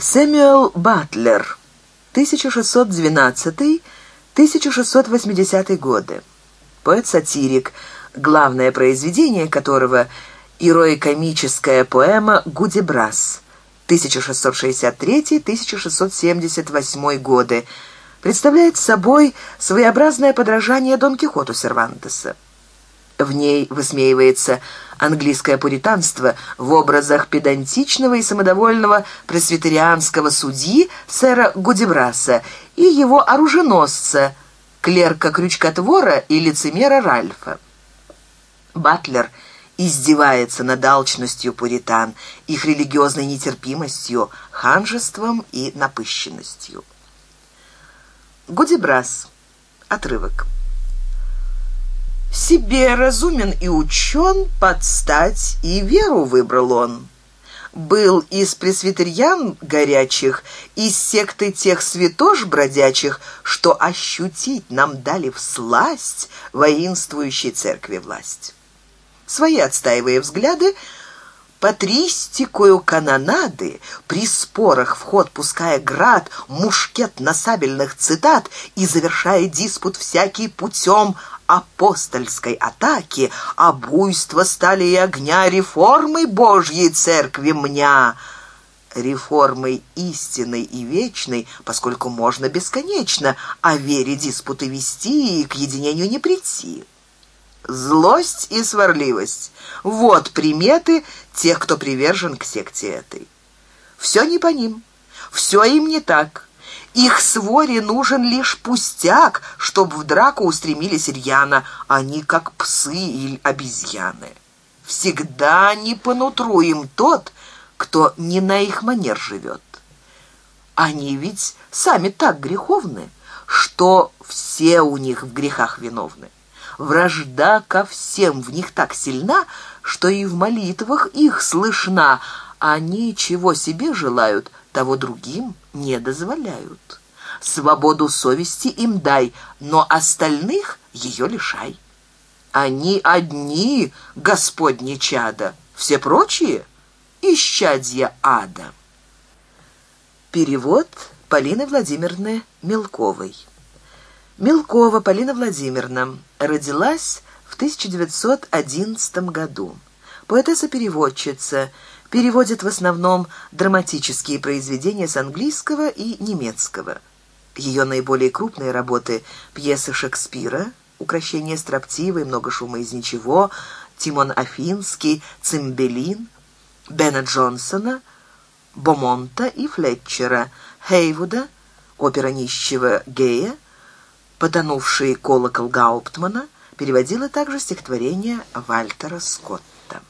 Сэмюэл Батлер, 1612-1680 годы. Поэт-сатирик, главное произведение которого – ирой-комическая поэма «Гудибрас» 1663-1678 годы, представляет собой своеобразное подражание Дон Кихоту Сервантеса в ней высмеивается английское пуританство в образах педантичного и самодовольного пресвитерианского судьи сэра Гудибраса и его оруженосца, клерка-крючкотвора и лицемера Ральфа. Батлер издевается над алчностью пуритан, их религиозной нетерпимостью, ханжеством и напыщенностью. Гудибрас. Отрывок. Себе разумен и учен под стать и веру выбрал он. Был из пресвитерьян горячих, из секты тех святош бродячих, что ощутить нам дали в всласть воинствующей церкви власть. Свои отстаивая взгляды, патристикою канонады, при спорах в ход пуская град, мушкет насабельных цитат и завершая диспут всякий путем апостольской атаки, а буйство стали и огня реформы Божьей Церкви мня» реформой истинной и вечной, поскольку можно бесконечно о вере диспуты вести и к единению не прийти злость и сварливость. Вот приметы тех, кто привержен к секте этой. Все не по ним, все им не так. Их своре нужен лишь пустяк, чтобы в драку устремились рьяно, а они как псы или обезьяны. Всегда не по нутру им тот, кто не на их манер живет. Они ведь сами так греховны, что все у них в грехах виновны. Вражда ко всем в них так сильна, что и в молитвах их слышна. Они чего себе желают, того другим не дозволяют. Свободу совести им дай, но остальных ее лишай. Они одни, Господне чада, все прочие — исчадья ада. Перевод Полины Владимировны Мелковой. Мелкова Полина Владимировна родилась в 1911 году. Поэтесса-переводчица, переводит в основном драматические произведения с английского и немецкого. Ее наиболее крупные работы – пьесы Шекспира, «Укращение строптивой», «Много шума из ничего», Тимон Афинский, Цимбелин, Бена Джонсона, Бомонта и Флетчера, Хейвуда, опера нищего Гея, потонувший колокол Гауптмана, переводила также стихотворение Вальтера Скотта.